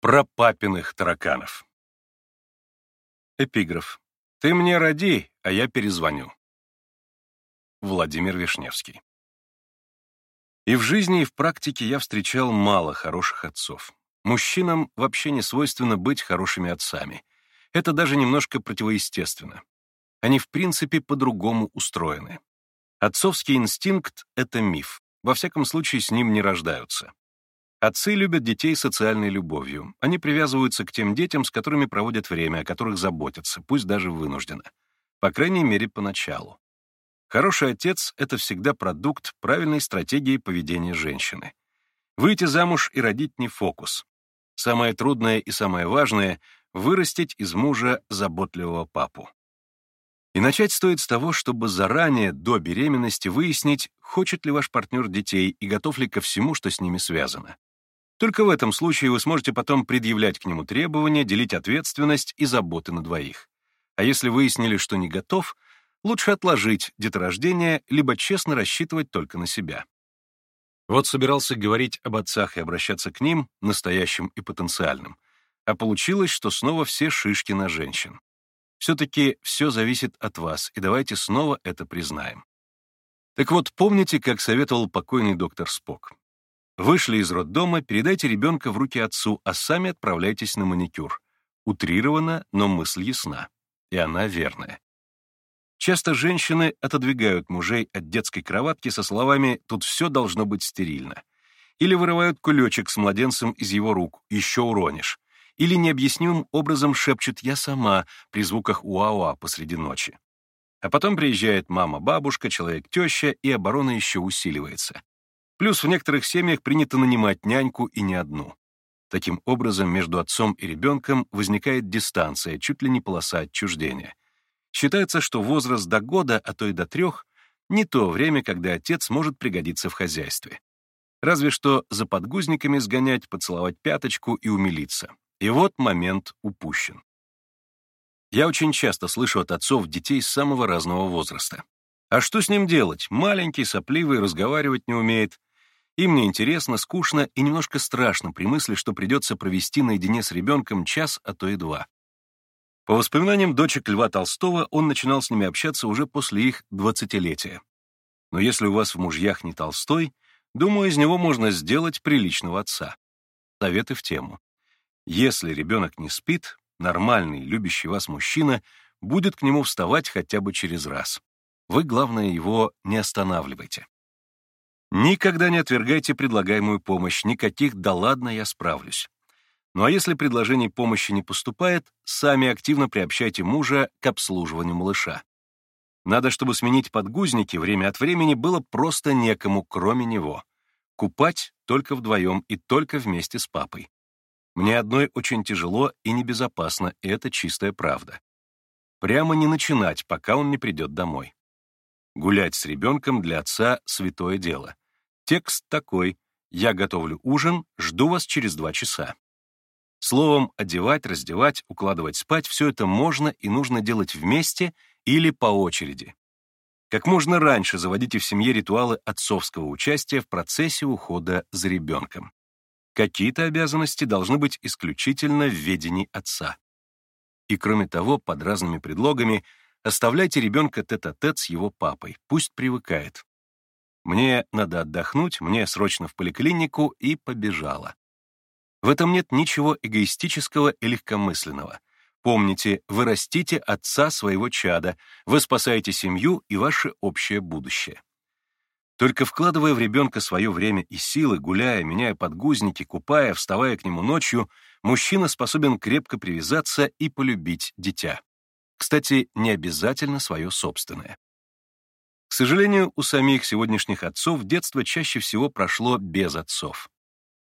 Про папиных тараканов. Эпиграф. «Ты мне роди, а я перезвоню». Владимир Вишневский. И в жизни, и в практике я встречал мало хороших отцов. Мужчинам вообще не свойственно быть хорошими отцами. Это даже немножко противоестественно. Они в принципе по-другому устроены. Отцовский инстинкт — это миф. Во всяком случае, с ним не рождаются. Отцы любят детей социальной любовью. Они привязываются к тем детям, с которыми проводят время, о которых заботятся, пусть даже вынужденно. По крайней мере, поначалу. Хороший отец — это всегда продукт правильной стратегии поведения женщины. Выйти замуж и родить не фокус. Самое трудное и самое важное — вырастить из мужа заботливого папу. И начать стоит с того, чтобы заранее, до беременности, выяснить, хочет ли ваш партнер детей и готов ли ко всему, что с ними связано. Только в этом случае вы сможете потом предъявлять к нему требования, делить ответственность и заботы на двоих. А если выяснили, что не готов, лучше отложить деторождение, либо честно рассчитывать только на себя. Вот собирался говорить об отцах и обращаться к ним, настоящим и потенциальным, а получилось, что снова все шишки на женщин. Все-таки все зависит от вас, и давайте снова это признаем. Так вот, помните, как советовал покойный доктор Спок? Вышли из роддома, передайте ребенка в руки отцу, а сами отправляйтесь на маникюр. Утрировано, но мысль ясна. И она верная. Часто женщины отодвигают мужей от детской кроватки со словами «тут все должно быть стерильно». Или вырывают кулечек с младенцем из его рук «еще уронишь». Или необъяснимым образом шепчут «я сама» при звуках «уауа» посреди ночи. А потом приезжает мама-бабушка, человек-теща, и оборона еще усиливается. Плюс в некоторых семьях принято нанимать няньку и не одну. Таким образом, между отцом и ребенком возникает дистанция, чуть ли не полоса отчуждения. Считается, что возраст до года, а то и до трех, не то время, когда отец может пригодиться в хозяйстве. Разве что за подгузниками сгонять, поцеловать пяточку и умилиться. И вот момент упущен. Я очень часто слышу от отцов детей самого разного возраста. А что с ним делать? Маленький, сопливый, разговаривать не умеет. Им неинтересно, скучно и немножко страшно при мысли, что придется провести наедине с ребенком час, а то и два. По воспоминаниям дочек Льва Толстого, он начинал с ними общаться уже после их двадцатилетия. Но если у вас в мужьях не Толстой, думаю, из него можно сделать приличного отца. Советы в тему. Если ребенок не спит, нормальный, любящий вас мужчина будет к нему вставать хотя бы через раз. Вы, главное, его не останавливайте. Никогда не отвергайте предлагаемую помощь, никаких «да ладно, я справлюсь». Ну а если предложений помощи не поступает, сами активно приобщайте мужа к обслуживанию малыша. Надо, чтобы сменить подгузники время от времени было просто некому, кроме него. Купать только вдвоем и только вместе с папой. Мне одной очень тяжело и небезопасно, и это чистая правда. Прямо не начинать, пока он не придет домой. Гулять с ребенком для отца — святое дело. Текст такой «Я готовлю ужин, жду вас через два часа». Словом, одевать, раздевать, укладывать спать — все это можно и нужно делать вместе или по очереди. Как можно раньше заводите в семье ритуалы отцовского участия в процессе ухода за ребенком. Какие-то обязанности должны быть исключительно в ведении отца. И кроме того, под разными предлогами оставляйте ребенка тет-а-тет -тет с его папой, пусть привыкает. Мне надо отдохнуть, мне срочно в поликлинику и побежала. В этом нет ничего эгоистического и легкомысленного. Помните, вы растите отца своего чада, вы спасаете семью и ваше общее будущее. Только вкладывая в ребенка свое время и силы, гуляя, меняя подгузники, купая, вставая к нему ночью, мужчина способен крепко привязаться и полюбить дитя. Кстати, не обязательно свое собственное. Сожалению, у самих сегодняшних отцов детство чаще всего прошло без отцов.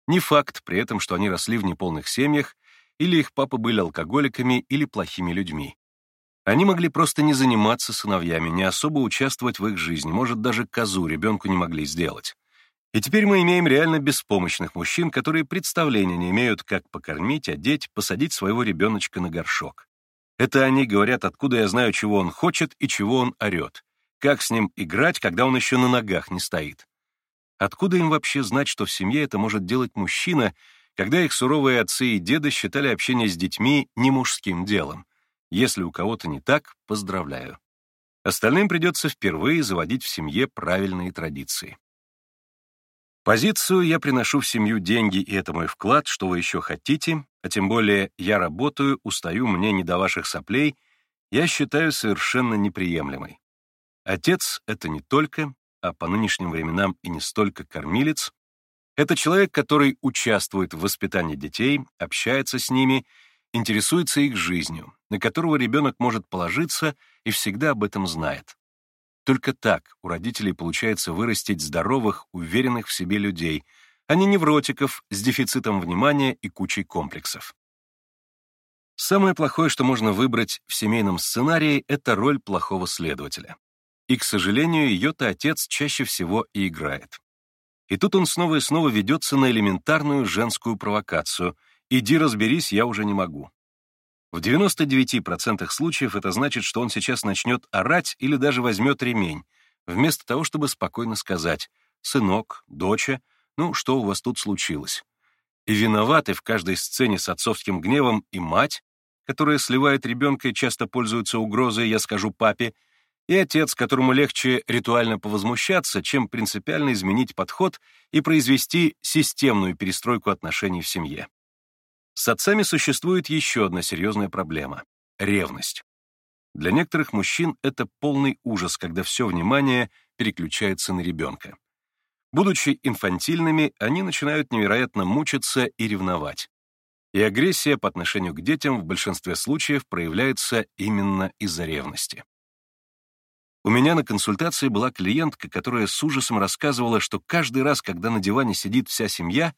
Не факт при этом, что они росли в неполных семьях, или их папы были алкоголиками или плохими людьми. Они могли просто не заниматься сыновьями, не особо участвовать в их жизни, может, даже козу ребенку не могли сделать. И теперь мы имеем реально беспомощных мужчин, которые представления не имеют, как покормить, одеть, посадить своего ребеночка на горшок. Это они говорят, откуда я знаю, чего он хочет и чего он орет. Как с ним играть, когда он еще на ногах не стоит? Откуда им вообще знать, что в семье это может делать мужчина, когда их суровые отцы и деды считали общение с детьми не мужским делом. Если у кого-то не так, поздравляю. Остальным придется впервые заводить в семье правильные традиции. Позицию «я приношу в семью деньги, и это мой вклад, что вы еще хотите», а тем более «я работаю, устаю, мне не до ваших соплей», я считаю совершенно неприемлемой. Отец — это не только, а по нынешним временам и не столько кормилец, это человек, который участвует в воспитании детей, общается с ними, интересуется их жизнью, на которого ребенок может положиться и всегда об этом знает. Только так у родителей получается вырастить здоровых, уверенных в себе людей, а не невротиков с дефицитом внимания и кучей комплексов. Самое плохое, что можно выбрать в семейном сценарии, это роль плохого следователя. И, к сожалению, ее-то отец чаще всего и играет. И тут он снова и снова ведется на элементарную женскую провокацию «иди разберись, я уже не могу». В 99% случаев это значит, что он сейчас начнет орать или даже возьмет ремень, вместо того, чтобы спокойно сказать «сынок, доча, ну что у вас тут случилось?» И виноваты в каждой сцене с отцовским гневом и мать, которая сливает ребенка и часто пользуется угрозой «я скажу папе», и отец, которому легче ритуально повозмущаться, чем принципиально изменить подход и произвести системную перестройку отношений в семье. С отцами существует еще одна серьезная проблема — ревность. Для некоторых мужчин это полный ужас, когда все внимание переключается на ребенка. Будучи инфантильными, они начинают невероятно мучиться и ревновать. И агрессия по отношению к детям в большинстве случаев проявляется именно из-за ревности. У меня на консультации была клиентка, которая с ужасом рассказывала, что каждый раз, когда на диване сидит вся семья,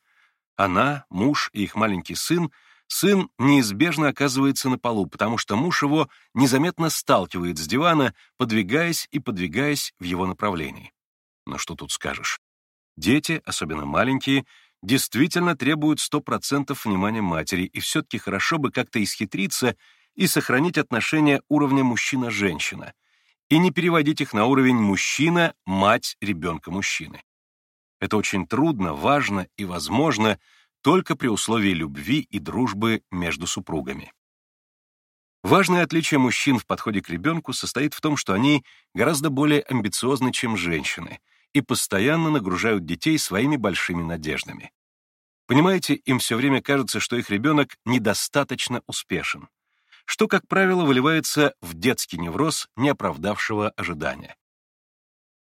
она, муж и их маленький сын, сын неизбежно оказывается на полу, потому что муж его незаметно сталкивает с дивана, подвигаясь и подвигаясь в его направлении. Но что тут скажешь? Дети, особенно маленькие, действительно требуют 100% внимания матери, и все-таки хорошо бы как-то исхитриться и сохранить отношения уровня мужчина-женщина — и не переводить их на уровень мужчина, мать ребенка мужчины. Это очень трудно, важно и возможно только при условии любви и дружбы между супругами. Важное отличие мужчин в подходе к ребенку состоит в том, что они гораздо более амбициозны, чем женщины, и постоянно нагружают детей своими большими надеждами. Понимаете, им все время кажется, что их ребенок недостаточно успешен что, как правило, выливается в детский невроз, не оправдавшего ожидания.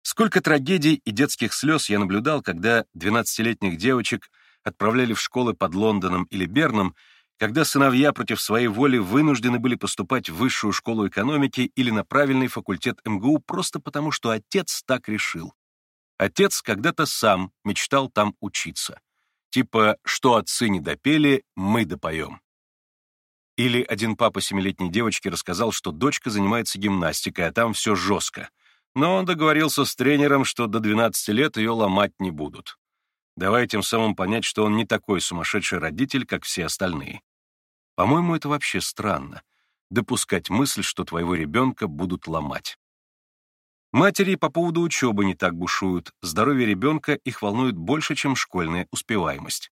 Сколько трагедий и детских слез я наблюдал, когда 12-летних девочек отправляли в школы под Лондоном или Берном, когда сыновья против своей воли вынуждены были поступать в высшую школу экономики или на правильный факультет МГУ просто потому, что отец так решил. Отец когда-то сам мечтал там учиться. Типа, что отцы не допели, мы допоем. Или один папа семилетней девочки рассказал, что дочка занимается гимнастикой, а там все жестко. Но он договорился с тренером, что до 12 лет ее ломать не будут. Давай тем самым понять, что он не такой сумасшедший родитель, как все остальные. По-моему, это вообще странно — допускать мысль, что твоего ребенка будут ломать. Матери по поводу учебы не так бушуют, здоровье ребенка их волнует больше, чем школьная успеваемость.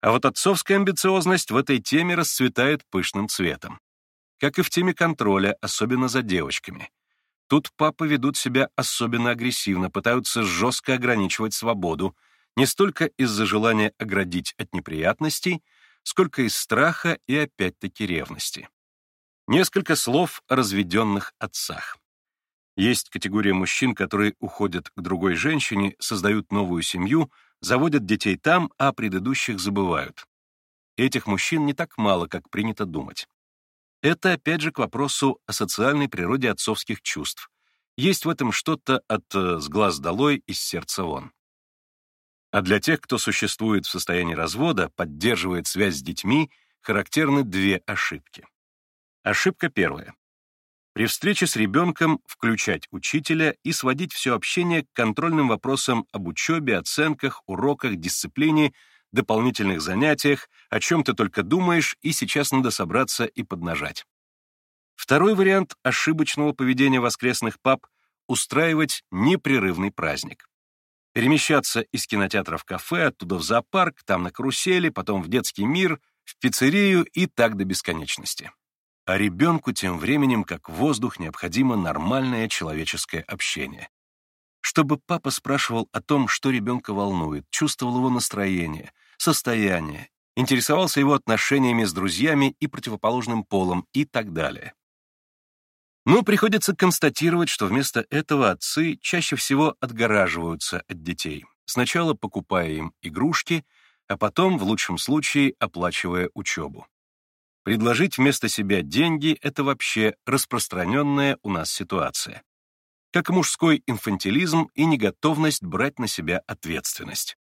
А вот отцовская амбициозность в этой теме расцветает пышным цветом. Как и в теме контроля, особенно за девочками. Тут папы ведут себя особенно агрессивно, пытаются жестко ограничивать свободу, не столько из-за желания оградить от неприятностей, сколько из страха и опять-таки ревности. Несколько слов о разведенных отцах. Есть категория мужчин, которые уходят к другой женщине, создают новую семью — заводят детей там, а предыдущих забывают. Этих мужчин не так мало, как принято думать. Это опять же к вопросу о социальной природе отцовских чувств. Есть в этом что-то от э, «с глаз долой, из сердца вон». А для тех, кто существует в состоянии развода, поддерживает связь с детьми, характерны две ошибки. Ошибка первая. При встрече с ребенком включать учителя и сводить все общение к контрольным вопросам об учебе, оценках, уроках, дисциплине, дополнительных занятиях, о чем ты только думаешь, и сейчас надо собраться и поднажать. Второй вариант ошибочного поведения воскресных пап — устраивать непрерывный праздник. Перемещаться из кинотеатра в кафе, оттуда в зоопарк, там на карусели, потом в детский мир, в пиццерию и так до бесконечности. А ребенку тем временем, как воздух, необходимо нормальное человеческое общение. Чтобы папа спрашивал о том, что ребенка волнует, чувствовал его настроение, состояние, интересовался его отношениями с друзьями и противоположным полом и так далее. Но приходится констатировать, что вместо этого отцы чаще всего отгораживаются от детей, сначала покупая им игрушки, а потом, в лучшем случае, оплачивая учебу. Предложить вместо себя деньги — это вообще распространенная у нас ситуация. Как мужской инфантилизм и неготовность брать на себя ответственность.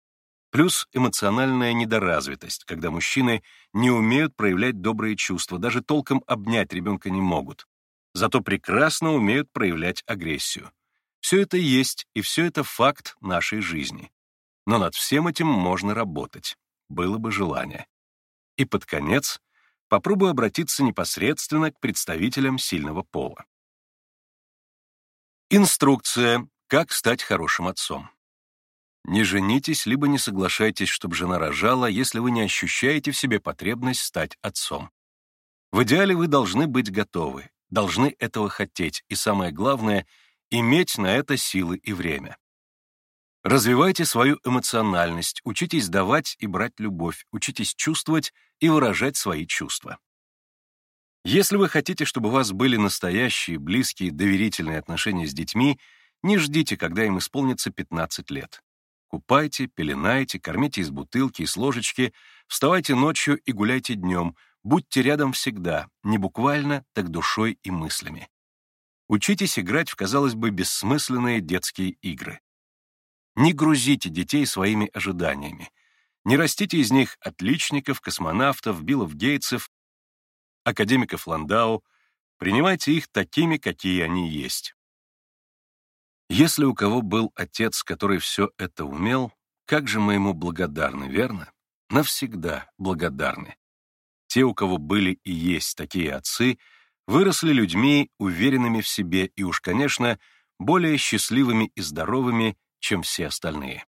Плюс эмоциональная недоразвитость, когда мужчины не умеют проявлять добрые чувства, даже толком обнять ребенка не могут. Зато прекрасно умеют проявлять агрессию. Все это есть, и все это факт нашей жизни. Но над всем этим можно работать. Было бы желание. И под конец попробую обратиться непосредственно к представителям сильного пола. Инструкция «Как стать хорошим отцом». Не женитесь, либо не соглашайтесь, чтобы жена рожала, если вы не ощущаете в себе потребность стать отцом. В идеале вы должны быть готовы, должны этого хотеть, и самое главное — иметь на это силы и время. Развивайте свою эмоциональность, учитесь давать и брать любовь, учитесь чувствовать и выражать свои чувства. Если вы хотите, чтобы у вас были настоящие, близкие, доверительные отношения с детьми, не ждите, когда им исполнится 15 лет. Купайте, пеленайте, кормите из бутылки и с ложечки, вставайте ночью и гуляйте днем, будьте рядом всегда, не буквально, так душой и мыслями. Учитесь играть в, казалось бы, бессмысленные детские игры. Не грузите детей своими ожиданиями. Не растите из них отличников, космонавтов, Биллов Гейтсов, академиков Ландау. Принимайте их такими, какие они есть. Если у кого был отец, который все это умел, как же мы ему благодарны, верно? Навсегда благодарны. Те, у кого были и есть такие отцы, выросли людьми, уверенными в себе и уж, конечно, более счастливыми и здоровыми, чем все остальные.